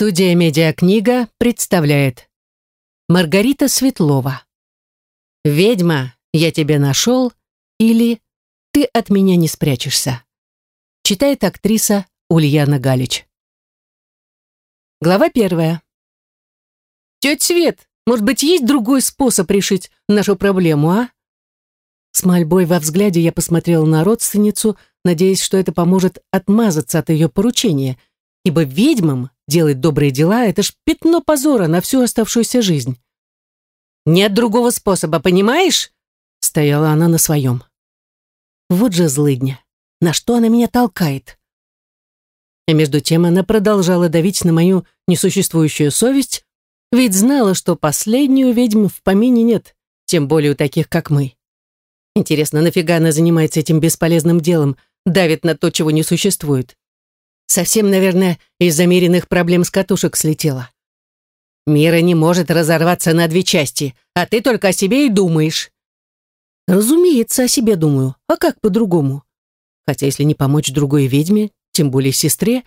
Студия «Медиакнига» представляет. Маргарита Светлова. «Ведьма, я тебя нашел» или «Ты от меня не спрячешься» Читает актриса Ульяна Галич. Глава первая. «Тетя Свет, может быть, есть другой способ решить нашу проблему, а?» С мольбой во взгляде я посмотрела на родственницу, надеясь, что это поможет отмазаться от ее поручения, ибо ведьмам делать добрые дела — это ж пятно позора на всю оставшуюся жизнь. «Нет другого способа, понимаешь?» — стояла она на своем. Вот же злыдня. На что она меня толкает? А между тем она продолжала давить на мою несуществующую совесть, ведь знала, что последнюю ведьму в помине нет, тем более у таких, как мы. Интересно, нафига она занимается этим бесполезным делом, давит на то, чего не существует? Совсем, наверное, из замеренных проблем с катушек слетела. Мира не может разорваться на две части, а ты только о себе и думаешь. Разумеется, о себе думаю. А как по-другому? Хотя если не помочь другой ведьме, тем более сестре,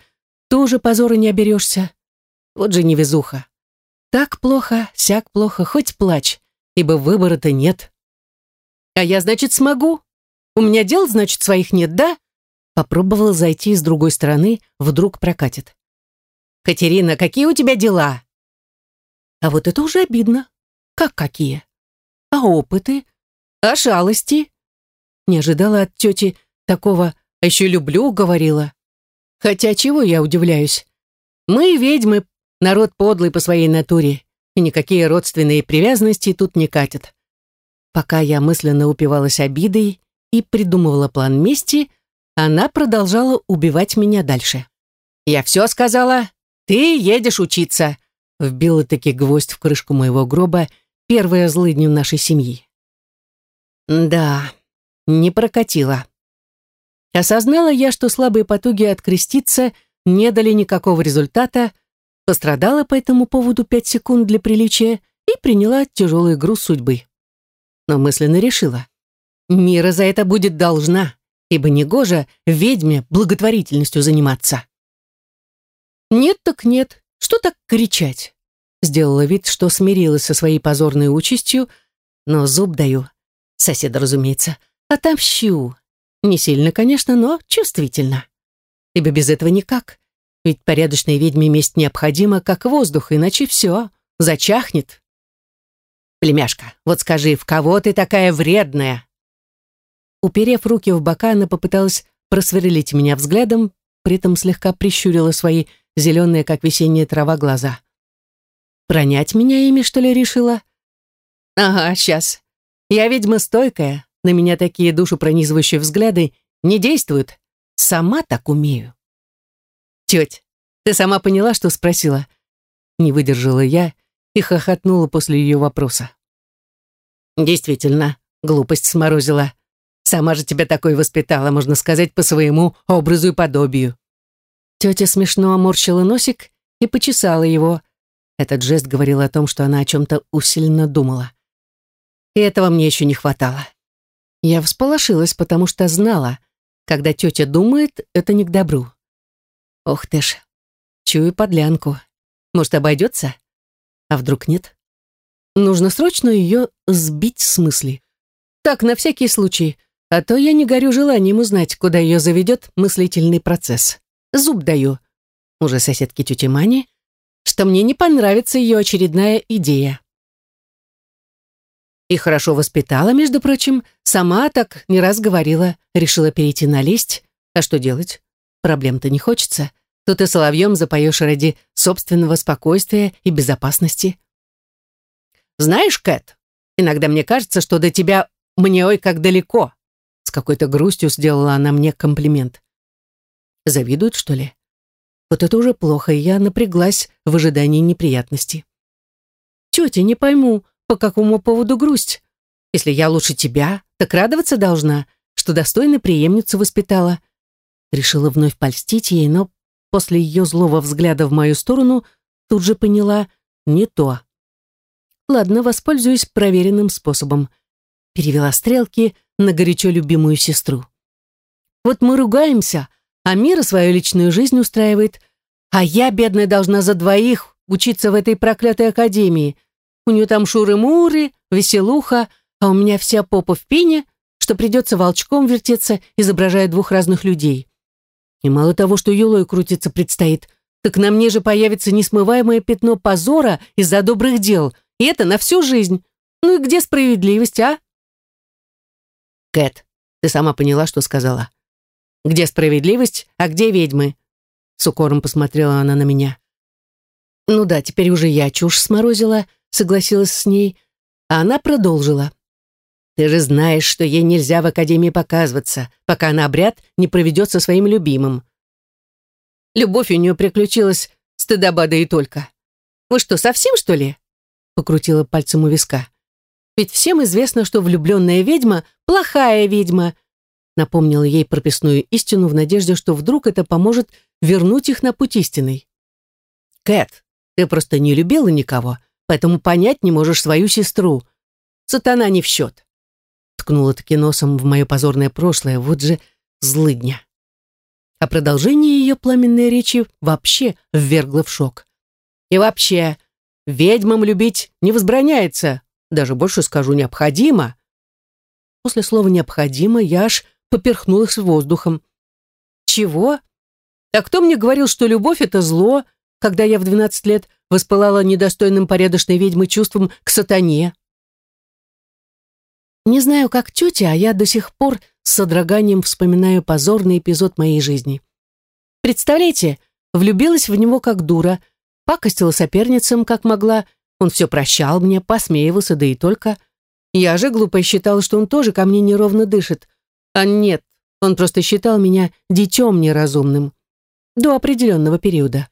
тоже позора не оберешься. Вот же невезуха. Так плохо, сяк плохо, хоть плачь, ибо выбора-то нет. А я, значит, смогу? У меня дел, значит, своих нет, да? Попробовала зайти с другой стороны, вдруг прокатит. «Катерина, какие у тебя дела?» А вот это уже обидно. Как какие? А опыты? А шалости? Не ожидала от тети такого «а еще люблю», говорила. Хотя чего я удивляюсь? Мы, ведьмы, народ подлый по своей натуре, и никакие родственные привязанности тут не катят. Пока я мысленно упивалась обидой и придумывала план мести, она продолжала убивать меня дальше. «Я все сказала. Ты едешь учиться», — вбила таки гвоздь в крышку моего гроба первая злыдня нашей семьи. Да, не прокатило. Осознала я, что слабые потуги откреститься не дали никакого результата, пострадала по этому поводу пять секунд для приличия и приняла тяжелый груз судьбы. Но мысленно решила. Мира за это будет должна ибо негоже ведьме благотворительностью заниматься. Нет так нет, что так кричать? Сделала вид, что смирилась со своей позорной участью, но зуб даю. Соседа, разумеется, отомщу. Не сильно, конечно, но чувствительно. Ибо без этого никак. Ведь порядочной ведьме месть необходима, как воздух, иначе все, зачахнет. Племяшка, вот скажи, в кого ты такая вредная? Уперев руки в бока, она попыталась просверлить меня взглядом, при этом слегка прищурила свои зеленые, как весенняя трава, глаза. Пронять меня ими, что ли, решила? Ага, сейчас. Я ведьма стойкая, на меня такие душепронизывающие взгляды не действуют. Сама так умею. Теть, ты сама поняла, что спросила? Не выдержала я и хохотнула после ее вопроса. Действительно, глупость сморозила. Сама же тебя такой воспитала, можно сказать, по своему образу и подобию». Тетя смешно оморщила носик и почесала его. Этот жест говорил о том, что она о чем-то усиленно думала. И этого мне еще не хватало. Я всполошилась, потому что знала, когда тетя думает, это не к добру. Ох ты ж, чую подлянку. Может, обойдется? А вдруг нет? Нужно срочно ее сбить с мысли. Так, на всякий случай, а то я не горю желанием узнать, куда ее заведет мыслительный процесс. Зуб даю. Уже соседке тети Мани, что мне не понравится ее очередная идея. И хорошо воспитала, между прочим, сама так не раз говорила, решила перейти на лесть. А что делать? Проблем-то не хочется. Тут и соловьем запоешь ради собственного спокойствия и безопасности. Знаешь, Кэт, иногда мне кажется, что до тебя мне ой как далеко какой-то грустью сделала она мне комплимент. Завидуют, что ли? Вот это уже плохо, и я напряглась в ожидании неприятностей. Тетя, не пойму, по какому поводу грусть? Если я лучше тебя, так радоваться должна, что достойно преемницу воспитала. Решила вновь польстить ей, но после ее злого взгляда в мою сторону тут же поняла не то. Ладно, воспользуюсь проверенным способом. Перевела стрелки, на горячо любимую сестру. Вот мы ругаемся, а Мира свою личную жизнь устраивает, А я, бедная, должна за двоих учиться в этой проклятой академии. У нее там шуры-муры, веселуха, а у меня вся попа в пене, что придется волчком вертеться, изображая двух разных людей. И мало того, что юлой крутиться предстоит, так на мне же появится несмываемое пятно позора из-за добрых дел, и это на всю жизнь. Ну и где справедливость, а? Кэт, ты сама поняла, что сказала. Где справедливость, а где ведьмы? С укором посмотрела она на меня. Ну да, теперь уже я чушь сморозила, согласилась с ней, а она продолжила. Ты же знаешь, что ей нельзя в академии показываться, пока она обряд не проведет со своим любимым. Любовь у нее приключилась, стыдоба да и только. Вы что, совсем, что ли? Покрутила пальцем у виска. Ведь всем известно, что влюбленная ведьма — плохая ведьма. Напомнила ей прописную истину в надежде, что вдруг это поможет вернуть их на путь истинный. Кэт, ты просто не любила никого, поэтому понять не можешь свою сестру. Сатана не в счет. Ткнула таки носом в мое позорное прошлое, вот же злыдня. А продолжение ее пламенной речи вообще ввергло в шок. И вообще, ведьмам любить не возбраняется, даже больше скажу, необходимо. После слова «необходимо» я аж поперхнулась воздухом. Чего? А кто мне говорил, что любовь — это зло, когда я в двенадцать лет воспылала недостойным порядочной ведьмы чувством к сатане? Не знаю, как тетя, а я до сих пор с содроганием вспоминаю позорный эпизод моей жизни. Представляете, влюбилась в него как дура, пакостила соперницам, как могла, он все прощал мне, посмеивался, да и только. Я же глупо считала, что он тоже ко мне неровно дышит. А нет, он просто считал меня детем неразумным. До определенного периода.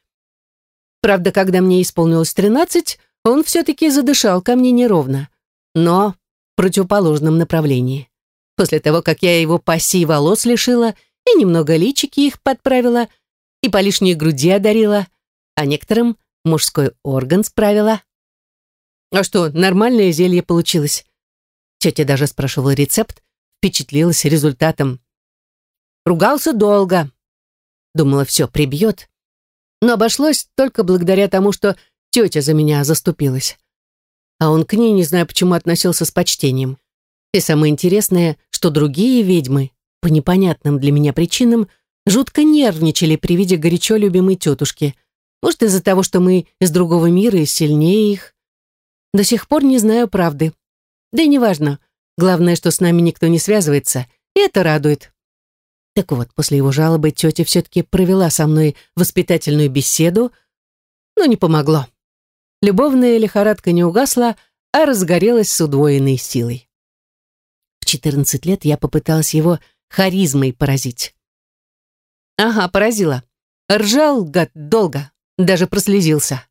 Правда, когда мне исполнилось тринадцать, он все-таки задышал ко мне неровно. Но противоположном направлении. После того, как я его паси волос лишила и немного личики их подправила, и по лишней груди одарила, а некоторым мужской орган справила. А что, нормальное зелье получилось? Тетя даже спрашивала рецепт, впечатлилась результатом. Ругался долго. Думала, все, прибьет. Но обошлось только благодаря тому, что тетя за меня заступилась а он к ней, не знаю почему, относился с почтением. И самое интересное, что другие ведьмы, по непонятным для меня причинам, жутко нервничали при виде горячо любимой тетушки. Может, из-за того, что мы из другого мира и сильнее их. До сих пор не знаю правды. Да и неважно. Главное, что с нами никто не связывается, и это радует. Так вот, после его жалобы тетя все-таки провела со мной воспитательную беседу, но не помогло. Любовная лихорадка не угасла, а разгорелась с удвоенной силой. В 14 лет я попыталась его харизмой поразить. Ага, поразила. Ржал, гад, долго, даже прослезился.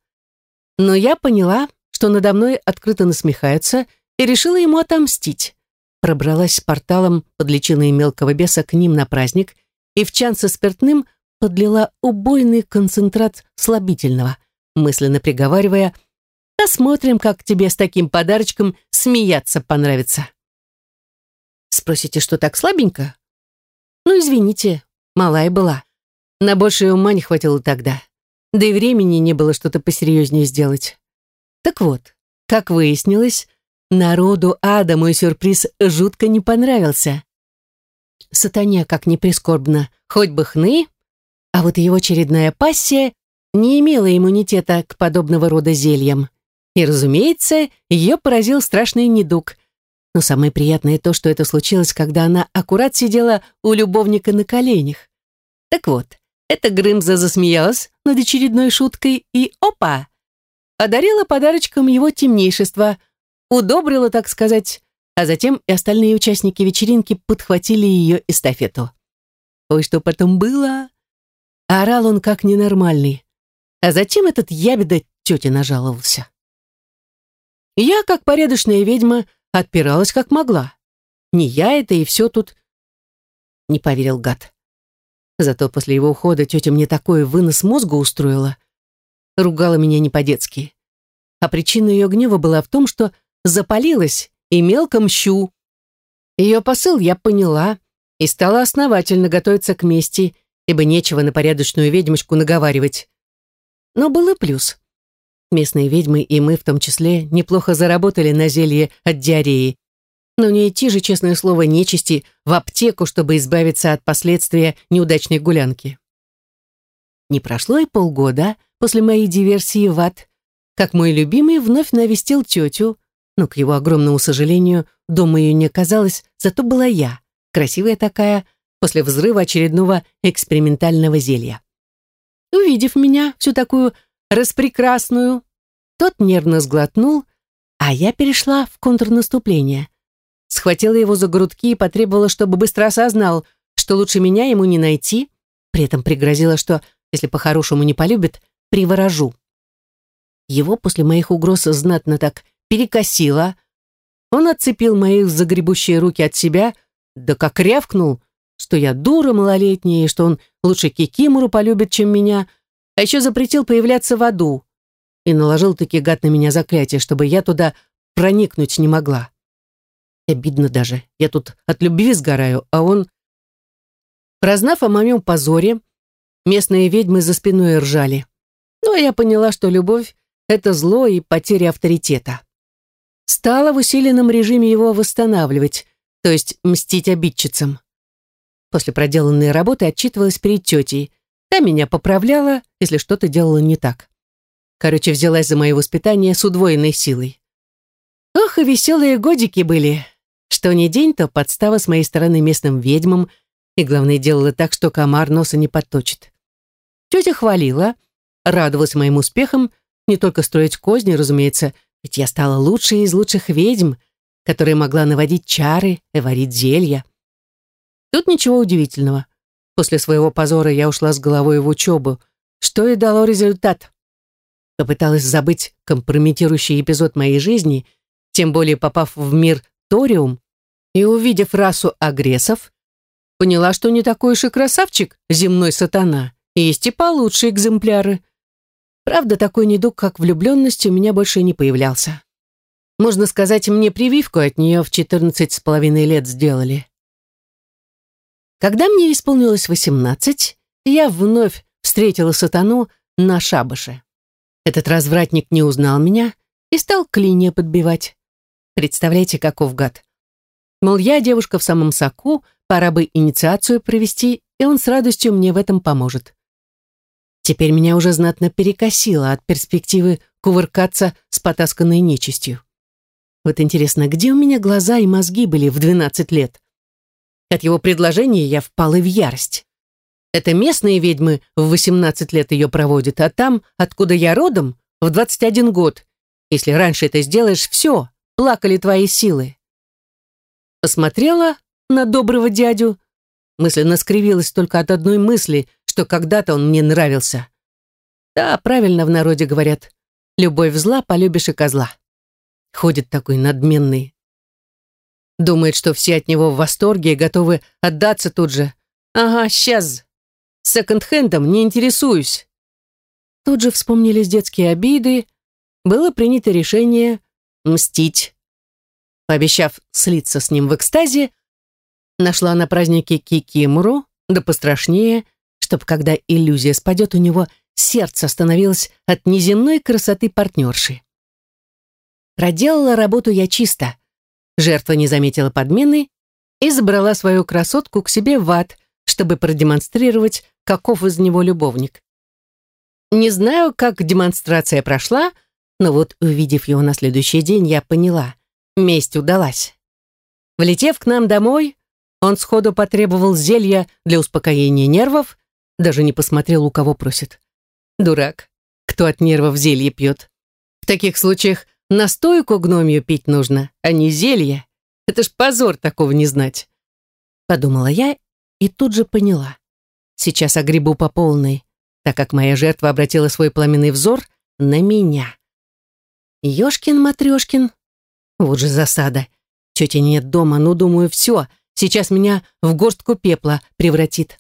Но я поняла, что надо мной открыто насмехаются, и решила ему отомстить. Пробралась порталом под личиной мелкого беса к ним на праздник и в чан со спиртным подлила убойный концентрат слабительного — мысленно приговаривая «Посмотрим, как тебе с таким подарочком смеяться понравится». Спросите, что так слабенько? Ну, извините, малая была. На большее ума не хватило тогда. Да и времени не было что-то посерьезнее сделать. Так вот, как выяснилось, народу ада мой сюрприз жутко не понравился. Сатане, как ни прискорбно, хоть бы хны, а вот его очередная пассия не имела иммунитета к подобного рода зельям. И, разумеется, ее поразил страшный недуг. Но самое приятное то, что это случилось, когда она аккурат сидела у любовника на коленях. Так вот, эта Грымза засмеялась над очередной шуткой и опа! Одарила подарочком его темнейшество, удобрила, так сказать, а затем и остальные участники вечеринки подхватили ее эстафету. Ой, что потом было! Орал он как ненормальный. А затем этот ябеда тете нажаловался. Я, как порядочная ведьма, отпиралась как могла. Не я это и все тут. Не поверил гад. Зато после его ухода тетя мне такой вынос мозга устроила. Ругала меня не по-детски. А причина ее гнева была в том, что запалилась и мелко мщу. Ее посыл я поняла и стала основательно готовиться к мести, ибо нечего на порядочную ведьмочку наговаривать. но был и плюс. Местные ведьмы и мы в том числе неплохо заработали на зелье от диареи. Но не идти же, честное слово, нечисти в аптеку, чтобы избавиться от последствия неудачной гулянки. Не прошло и полгода после моей диверсии в ад, как мой любимый вновь навестил тетю, но, к его огромному сожалению, дома ее не оказалось, зато была я, красивая такая, после взрыва очередного экспериментального зелья. Увидев меня, всю такую распрекрасную, тот нервно сглотнул, а я перешла в контрнаступление. Схватила его за грудки и потребовала, чтобы быстро осознал, что лучше меня ему не найти, при этом пригрозила, что, если по-хорошему не полюбит, приворожу. Его после моих угроз знатно так перекосило. Он отцепил мои загребущие руки от себя, да как рявкнул, что я дура малолетняя, и что он лучше Кикимору полюбит, чем меня, а еще запретил появляться в аду и наложил таки гад на меня заклятие, чтобы я туда проникнуть не могла. Обидно даже, я тут от любви сгораю, а он... Прознав о моем позоре, местные ведьмы за спиной ржали. А я поняла, что любовь — это зло и потеря авторитета. Стала в усиленном режиме его восстанавливать, то есть мстить обидчицам. После проделанной работы отчитывалась перед тетей. Та меня поправляла, если что-то делала не так. Короче, взялась за мое воспитание с удвоенной силой. Ох, и веселые годики были. Что ни день, то подстава с моей стороны местным ведьмам, и, главное, делала так, что комар носа не подточит. Тетя хвалила, радовалась моим успехам, не только строить козни, разумеется, ведь я стала лучшей из лучших ведьм, которая могла наводить чары и варить зелья. Тут ничего удивительного. После своего позора я ушла с головой в учебу, что и дало результат. Попыталась забыть компрометирующий эпизод моей жизни, тем более попав в мир Ториум и увидев расу агрессов, поняла, что не такой уж и красавчик, земной сатана, есть и получше экземпляры. Правда, такой недуг, как влюбленность, у меня больше не появлялся. Можно сказать, мне прививку от нее в 14 с половиной лет сделали. Когда мне исполнилось восемнадцать, я вновь встретила сатану на шабаше. Этот развратник не узнал меня и стал клинья подбивать. Представляете, каков гад. Мол, я девушка в самом соку, пора бы инициацию провести, и он с радостью мне в этом поможет. Теперь меня уже знатно перекосило от перспективы кувыркаться с потасканной нечистью. Вот интересно, где у меня глаза и мозги были в двенадцать лет? От его предложения я впала в ярость. Это местные ведьмы в 18 лет ее проводят, а там, откуда я родом, в 21 год. Если раньше это сделаешь, все, плакали твои силы. Посмотрела на доброго дядю, мысленно скривилась только от одной мысли, что когда-то он мне нравился. Да, правильно в народе говорят, любовь зла, полюбишь и козла. Ходит такой надменный, Думает, что все от него в восторге и готовы отдаться тут же. Ага, сейчас. Секонд-хендом не интересуюсь. Тут же вспомнились детские обиды. Было принято решение мстить. Пообещав слиться с ним в экстазе, нашла на празднике Кикимору, да пострашнее, чтобы когда иллюзия спадет, у него сердце остановилось от неземной красоты партнерши. Проделала работу я чисто. Жертва не заметила подмены и забрала свою красотку к себе в ад, чтобы продемонстрировать, каков из него любовник. Не знаю, как демонстрация прошла, но вот, увидев его на следующий день, я поняла, месть удалась. Влетев к нам домой, он сходу потребовал зелья для успокоения нервов, даже не посмотрел, у кого просит. Дурак, кто от нервов зелье пьет. В таких случаях Настойку гномью пить нужно, а не зелье. Это ж позор такого не знать. Подумала я и тут же поняла. Сейчас огребу по полной, так как моя жертва обратила свой пламенный взор на меня. Ёшкин-матрёшкин. Вот же засада. Тети нет дома, ну, думаю, все. Сейчас меня в горстку пепла превратит.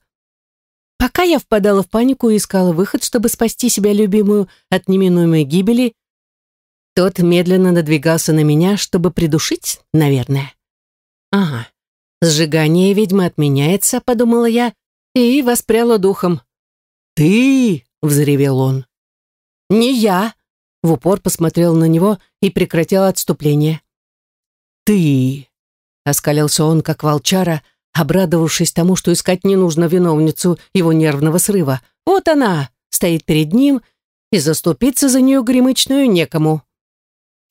Пока я впадала в панику и искала выход, чтобы спасти себя любимую от неминуемой гибели, тот медленно надвигался на меня, чтобы придушить, наверное. Ага, сжигание ведьмы отменяется, подумала я, и воспряла духом. «Ты!» — взревел он. «Не я!» — в упор посмотрел на него и прекратил отступление. «Ты!» — оскалился он, как волчара, обрадовавшись тому, что искать не нужно виновницу его нервного срыва. «Вот она!» — стоит перед ним, и заступиться за нее гремычную некому.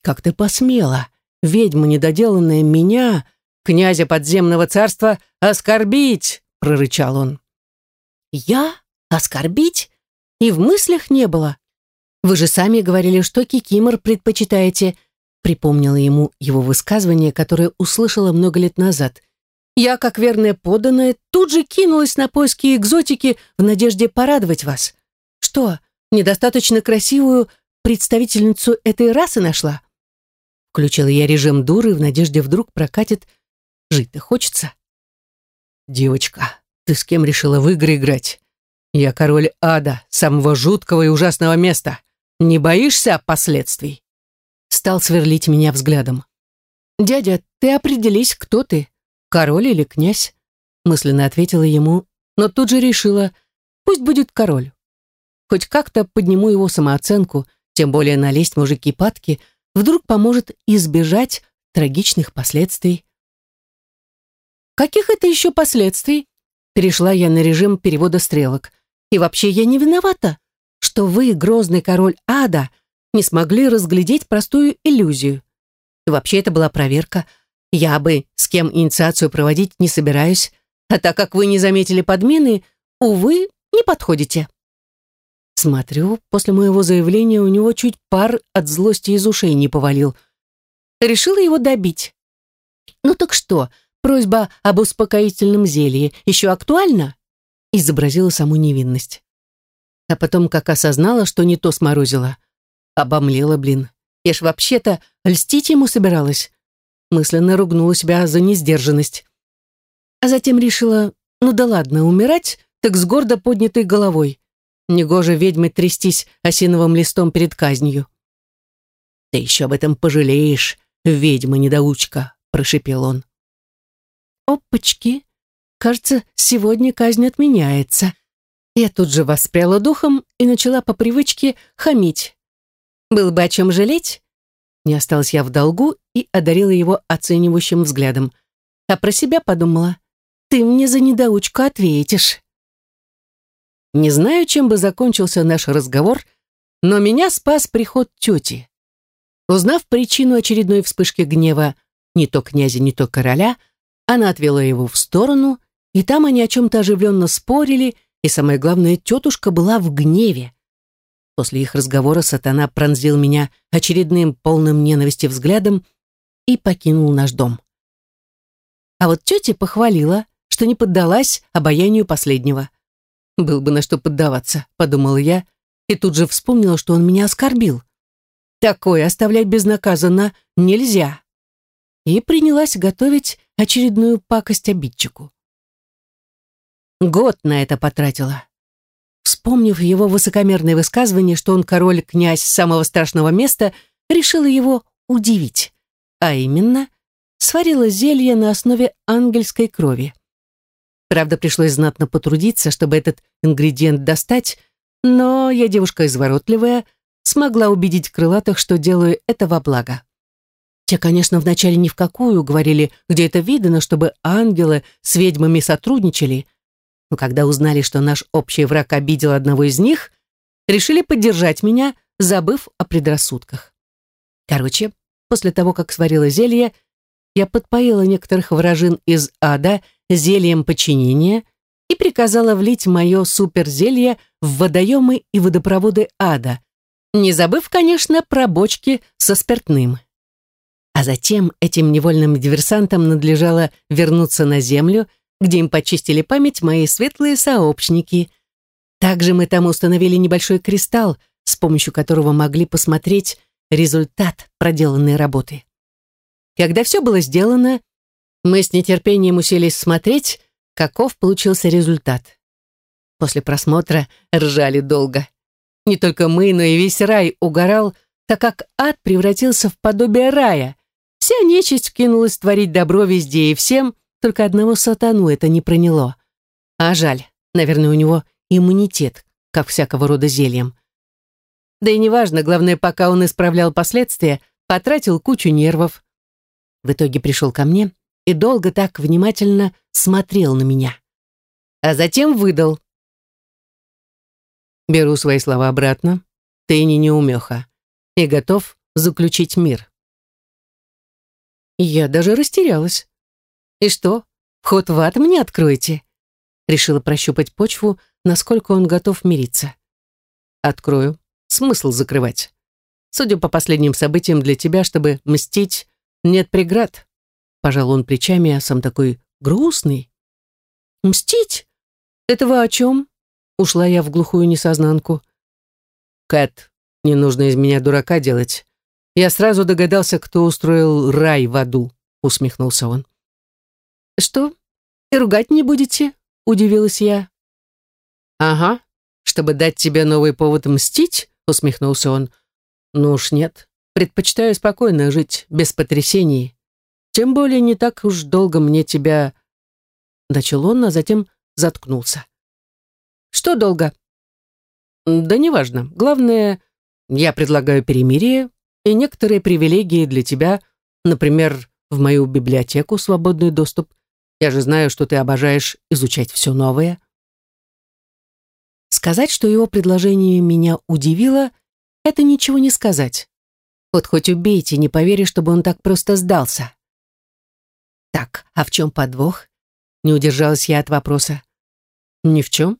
«Как ты посмела, ведьма недоделанная меня, князя подземного царства, оскорбить!» — прорычал он. «Я? Оскорбить? И в мыслях не было. Вы же сами говорили, что кикимор предпочитаете», — припомнила ему его высказывание, которое услышала много лет назад. «Я, как верная поданная, тут же кинулась на поиски экзотики в надежде порадовать вас. Что, недостаточно красивую представительницу этой расы нашла?» Включила я режим дуры в надежде вдруг прокатит. Жить-то хочется. «Девочка, ты с кем решила в игры играть? Я король ада, самого жуткого и ужасного места. Не боишься последствий?» Стал сверлить меня взглядом. «Дядя, ты определись, кто ты, король или князь?» Мысленно ответила ему, но тут же решила, пусть будет король. Хоть как-то подниму его самооценку, тем более налезть мужики падки, вдруг поможет избежать трагичных последствий. Каких это еще последствий? Перешла я на режим перевода стрелок. И вообще я не виновата, что вы, грозный король ада, не смогли разглядеть простую иллюзию. И вообще это была проверка. Я бы с кем инициацию проводить не собираюсь, а так как вы не заметили подмены, увы, не подходите. Смотрю, после моего заявления у него чуть пар от злости из ушей не повалил. Решила его добить. Ну так что, просьба об успокоительном зелье еще актуальна? Изобразила саму невинность. А потом, как осознала, что не то сморозила. Обомлела, блин. Я ж вообще-то льстить ему собиралась. Мысленно ругнула себя за несдержанность. А затем решила, ну да ладно, умирать, так с гордо поднятой головой. Негоже ведьмы трястись осиновым листом перед казнью. «Ты еще об этом пожалеешь, ведьма-недоучка», — прошипел он. «Опачки! Кажется, сегодня казнь отменяется». Я тут же воспряла духом и начала по привычке хамить. «Было бы о чем жалеть?» Не осталась я в долгу и одарила его оценивающим взглядом. А про себя подумала, «Ты мне за недоучку ответишь». Не знаю, чем бы закончился наш разговор, но меня спас приход тети. Узнав причину очередной вспышки гнева не то князя, не то короля, она отвела его в сторону, и там они о чем-то оживленно спорили, и самое главное, тетушка была в гневе. После их разговора сатана пронзил меня очередным полным ненависти взглядом и покинул наш дом. А вот тетя похвалила, что не поддалась обаянию последнего – был бы на что поддаваться, подумала я, и тут же вспомнила, что он меня оскорбил. Такое оставлять безнаказанно нельзя. И принялась готовить очередную пакость обидчику. Год на это потратила. Вспомнив его высокомерное высказывание, что он король-князь самого страшного места, решила его удивить. А именно, сварила зелье на основе ангельской крови. Правда, пришлось знатно потрудиться, чтобы этот ингредиент достать, но я девушка изворотливая, смогла убедить крылатых, что делаю это во благо. Те, конечно, вначале ни в какую говорили, где это видно, чтобы ангелы с ведьмами сотрудничали, но когда узнали, что наш общий враг обидел одного из них, решили поддержать меня, забыв о предрассудках. Короче, после того, как сварила зелье, я подпоила некоторых вражин из ада зельем подчинения и приказала влить мое суперзелье в водоемы и водопроводы ада, не забыв, конечно, про бочки со спиртным. А затем этим невольным диверсантам надлежало вернуться на землю, где им почистили память мои светлые сообщники. Также мы там установили небольшой кристалл, с помощью которого могли посмотреть результат проделанной работы. Когда все было сделано, мы с нетерпением уселись смотреть, каков получился результат. После просмотра ржали долго. Не только мы, но и весь рай угорал, так как ад превратился в подобие рая. Вся нечисть кинулась творить добро везде и всем, только одного сатану это не проняло. А жаль, наверное, у него иммунитет, как всякого рода зельем. Да и неважно, главное, пока он исправлял последствия, потратил кучу нервов. В итоге пришел ко мне и долго так внимательно смотрел на меня. А затем выдал. Беру свои слова обратно. Ты не неумеха и готов заключить мир. Я даже растерялась. И что, вход в ад мне откроете? Решила прощупать почву, насколько он готов мириться. Открою. Смысл закрывать. Судя по последним событиям для тебя, чтобы мстить, нет преград. Пожал он плечами, а сам такой грустный. Мстить? Это вы о чем? Ушла я в глухую несознанку. Кэт, не нужно из меня дурака делать. Я сразу догадался, кто устроил рай в аду, усмехнулся он. Что? И ругать не будете? Удивилась я. Ага, чтобы дать тебе новый повод мстить, усмехнулся он. Ну уж нет, предпочитаю спокойно жить, без потрясений. Тем более не так уж долго мне тебя... Начал он, а затем заткнулся. Что долго? Да неважно. Главное, я предлагаю перемирие и некоторые привилегии для тебя, например, в мою библиотеку свободный доступ. Я же знаю, что ты обожаешь изучать все новое. Сказать, что его предложение меня удивило, это ничего не сказать. Вот хоть убейте, не поверю, чтобы он так просто сдался. Так, а в чем подвох? Не удержалась я от вопроса. Ни в чем.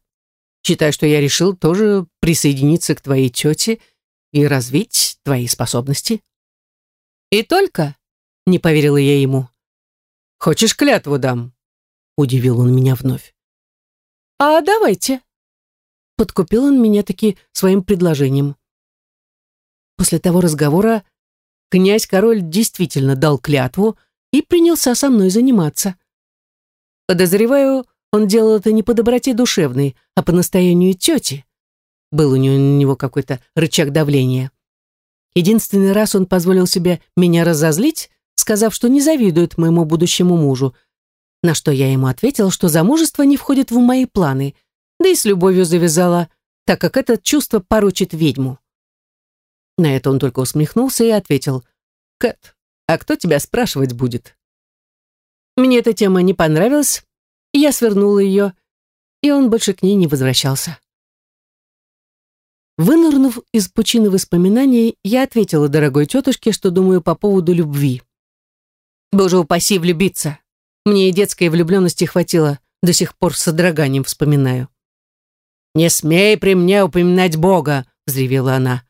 Считай, что я решил тоже присоединиться к твоей тете и развить твои способности. И только? Не поверила я ему. Хочешь клятву дам? Удивил он меня вновь. А давайте. Подкупил он меня таки своим предложением. После того разговора князь-король действительно дал клятву и принялся со мной заниматься. Подозреваю, он делал это не по доброте душевной, а по настоянию тети. Был у него, какой-то рычаг давления. Единственный раз он позволил себе меня разозлить, сказав, что не завидует моему будущему мужу, на что я ему ответила, что замужество не входит в мои планы, да и с любовью завязала, так как это чувство поручит ведьму. На это он только усмехнулся и ответил, «Кэт, а кто тебя спрашивать будет?» Мне эта тема не понравилась, я свернула ее, и он больше к ней не возвращался. Вынырнув из пучины воспоминаний, я ответила дорогой тетушке, что думаю по поводу любви. Боже упаси влюбиться. Мне и детской влюбленности хватило, до сих пор с содроганием вспоминаю. «Не смей при мне упоминать Бога!» — взревела она.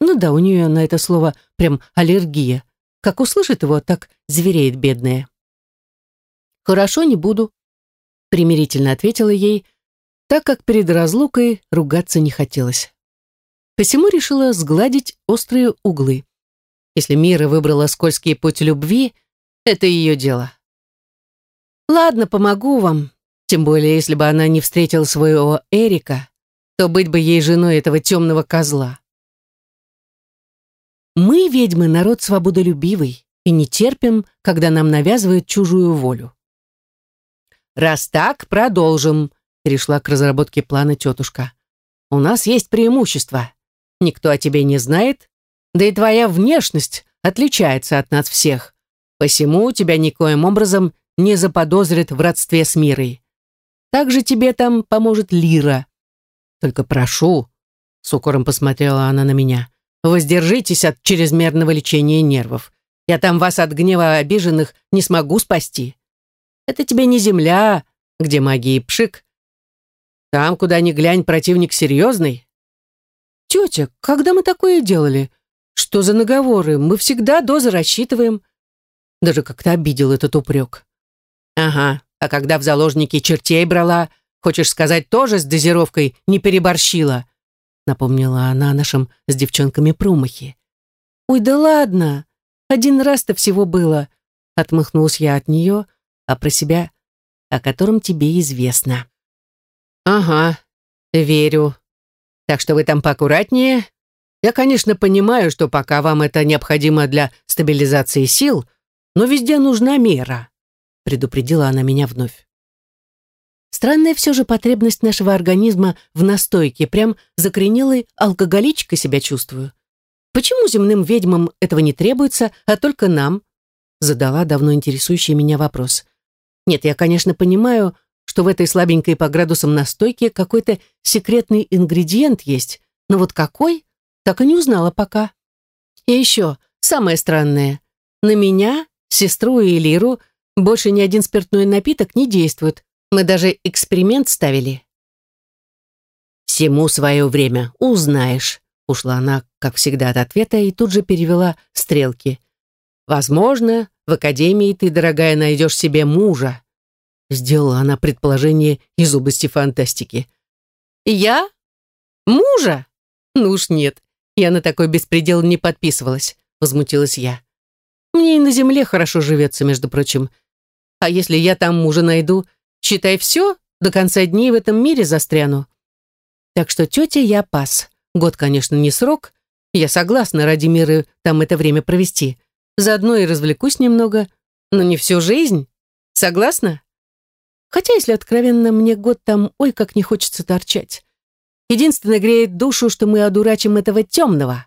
Ну да, у нее на это слово прям аллергия. Как услышит его, так звереет бедная. «Хорошо, не буду», — примирительно ответила ей, так как перед разлукой ругаться не хотелось. Посему решила сгладить острые углы. Если Мира выбрала скользкий путь любви, это ее дело. Ладно, помогу вам. Тем более, если бы она не встретила своего Эрика, то быть бы ей женой этого темного козла. Мы, ведьмы, народ свободолюбивый и не терпим, когда нам навязывают чужую волю. Раз так, продолжим, перешла к разработке плана тетушка. У нас есть преимущество никто о тебе не знает, да и твоя внешность отличается от нас всех. Посему тебя никоим образом не заподозрят в родстве с Мирой. Также тебе там поможет Лира. Только прошу, с укором посмотрела она на меня, воздержитесь от чрезмерного лечения нервов. Я там вас от гнева обиженных не смогу спасти. Это тебе не земля, где магии пшик. Там, куда ни глянь, противник серьезный, «Тетя, когда мы такое делали? Что за наговоры? Мы всегда дозы рассчитываем». Даже как-то обидел этот упрек. «Ага, а когда в заложники чертей брала, хочешь сказать, тоже с дозировкой не переборщила?» Напомнила она о нашем с девчонками промахе. «Ой, да ладно, один раз-то всего было», отмахнулась я от нее, а про себя, о котором тебе известно. «Ага, верю», так что вы там поаккуратнее. Я, конечно, понимаю, что пока вам это необходимо для стабилизации сил, но везде нужна мера», — предупредила она меня вновь. Странная все же потребность нашего организма в настойке, прям закоренелой алкоголичкой себя чувствую. Почему земным ведьмам этого не требуется, а только нам? Задала давно интересующий меня вопрос. Нет, я, конечно, понимаю, что в этой слабенькой по градусам настойке какой-то секретный ингредиент есть, но вот какой, так и не узнала пока. И еще, самое странное, на меня, сестру и Лиру больше ни один спиртной напиток не действует, мы даже эксперимент ставили. «Всему свое время, узнаешь», — ушла она, как всегда, от ответа и тут же перевела стрелки. «Возможно, в академии ты, дорогая, найдешь себе мужа», — сделала она предположение из области фантастики. «Я? Мужа? Ну уж нет, я на такой беспредел не подписывалась», — возмутилась я. «Мне и на земле хорошо живется, между прочим. А если я там мужа найду, Считай все, до конца дней в этом мире застряну. Так что тетя я пас. Год, конечно, не срок. Я согласна ради мира там это время провести. Заодно и развлекусь немного, но не всю жизнь. Согласна? Хотя, если откровенно, мне год там ой как не хочется торчать. Единственное греет душу, что мы одурачим этого темного.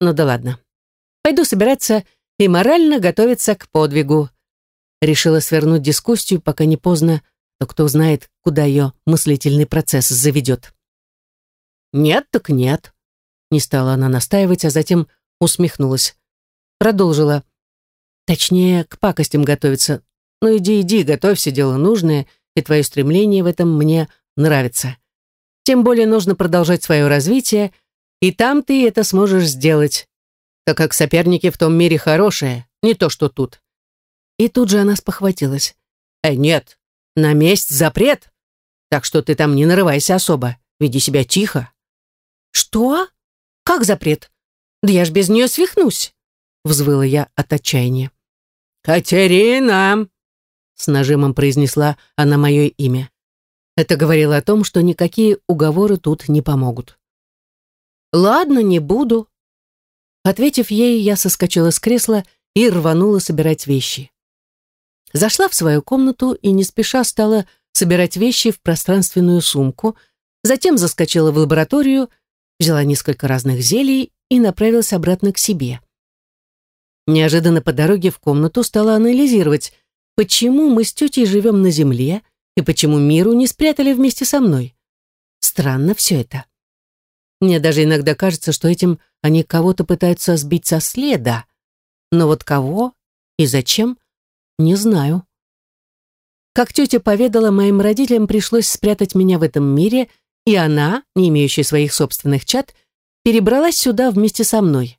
Ну да ладно. Пойду собираться и морально готовиться к подвигу. Решила свернуть дискуссию, пока не поздно, то кто знает, куда ее мыслительный процесс заведет. «Нет, так нет», — не стала она настаивать, а затем усмехнулась. Продолжила. «Точнее, к пакостям готовиться. Ну иди, иди, готовься, дело нужное, и твое стремление в этом мне нравится. Тем более нужно продолжать свое развитие, и там ты это сможешь сделать, так как соперники в том мире хорошие, не то что тут. И тут же она спохватилась. «Э, нет, на месть запрет, так что ты там не нарывайся особо, веди себя тихо». «Что? Как запрет? Да я ж без нее свихнусь!» взвыла я от отчаяния. «Катерина!» с нажимом произнесла она мое имя. Это говорило о том, что никакие уговоры тут не помогут. «Ладно, не буду». Ответив ей, я соскочила с кресла и рванула собирать вещи. Зашла в свою комнату и не спеша стала собирать вещи в пространственную сумку, затем заскочила в лабораторию, взяла несколько разных зелий и направилась обратно к себе. Неожиданно по дороге в комнату стала анализировать, почему мы с тетей живем на Земле и почему миру не спрятали вместе со мной. Странно все это. Мне даже иногда кажется, что этим они кого-то пытаются сбить со следа. Но вот кого и зачем – не знаю. Как тетя поведала, моим родителям пришлось спрятать меня в этом мире, и она, не имеющая своих собственных чад, перебралась сюда вместе со мной.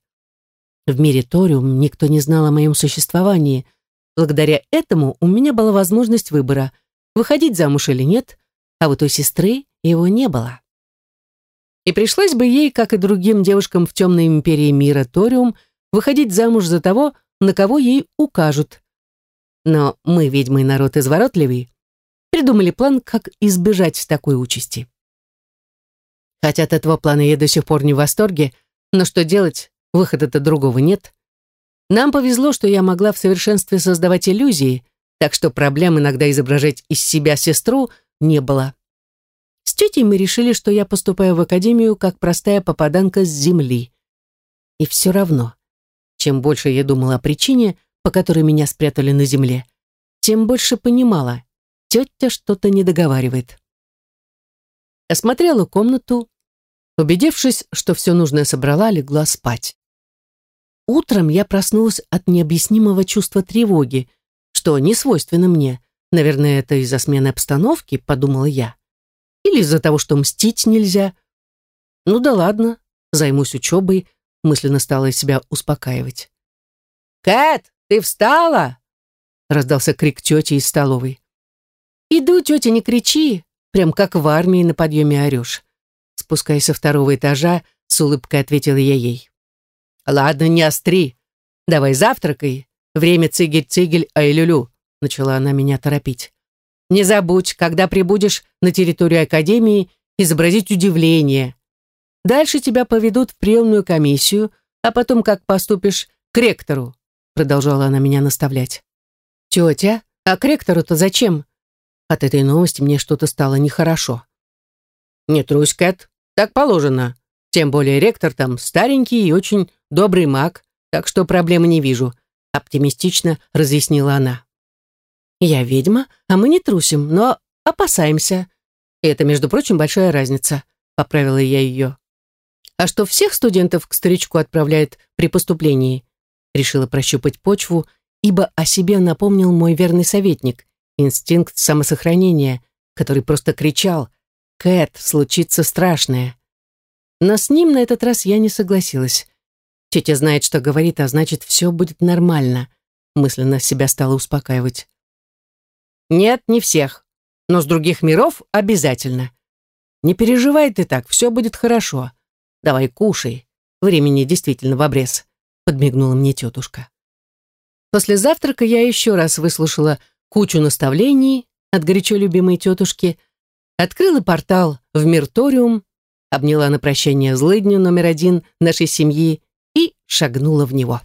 В мире Ториум никто не знал о моем существовании. Благодаря этому у меня была возможность выбора, выходить замуж или нет, а вот у сестры его не было. И пришлось бы ей, как и другим девушкам в темной империи мира Ториум, выходить замуж за того, на кого ей укажут, но мы, ведьмы народ изворотливый, придумали план, как избежать такой участи. Хотя от этого плана я до сих пор не в восторге, но что делать, выхода-то другого нет. Нам повезло, что я могла в совершенстве создавать иллюзии, так что проблем иногда изображать из себя сестру не было. Тетей мы решили, что я поступаю в академию как простая попаданка с земли. И все равно, чем больше я думала о причине, по которой меня спрятали на земле, тем больше понимала, тетя что-то не договаривает. Осмотрела комнату, убедившись, что все нужное собрала, легла спать. Утром я проснулась от необъяснимого чувства тревоги, что не свойственно мне. Наверное, это из-за смены обстановки, подумала я. Или из-за того, что мстить нельзя. Ну да ладно, займусь учебой, мысленно стала себя успокаивать. «Кэт, ты встала?» раздался крик тети из столовой. «Иду, тетя, не кричи!» Прям как в армии на подъеме орешь. Спускаясь со второго этажа, с улыбкой ответила я ей. «Ладно, не остри. Давай завтракай. Время цигель-цигель, ай-люлю», начала она меня торопить. «Не забудь, когда прибудешь на территорию Академии, изобразить удивление. Дальше тебя поведут в приемную комиссию, а потом, как поступишь, к ректору продолжала она меня наставлять. «Тетя, а к ректору-то зачем? От этой новости мне что-то стало нехорошо. «Не трусь, Кэт, так положено. Тем более ректор там старенький и очень добрый маг, так что проблемы не вижу», оптимистично разъяснила она. «Я ведьма, а мы не трусим, но опасаемся. И это, между прочим, большая разница», поправила я ее. «А что всех студентов к старичку отправляет при поступлении?» Решила прощупать почву, ибо о себе напомнил мой верный советник, инстинкт самосохранения, который просто кричал «Кэт, случится страшное». Но с ним на этот раз я не согласилась. Тетя знает, что говорит, а значит, все будет нормально. Мысленно себя стала успокаивать. Нет, не всех. Но с других миров обязательно. Не переживай ты так, все будет хорошо. Давай кушай. Времени действительно в обрез, подмигнула мне тетушка. После завтрака я еще раз выслушала кучу наставлений от горячо любимой тетушки, открыла портал в Мирториум, обняла на прощание злыдню номер один нашей семьи и шагнула в него.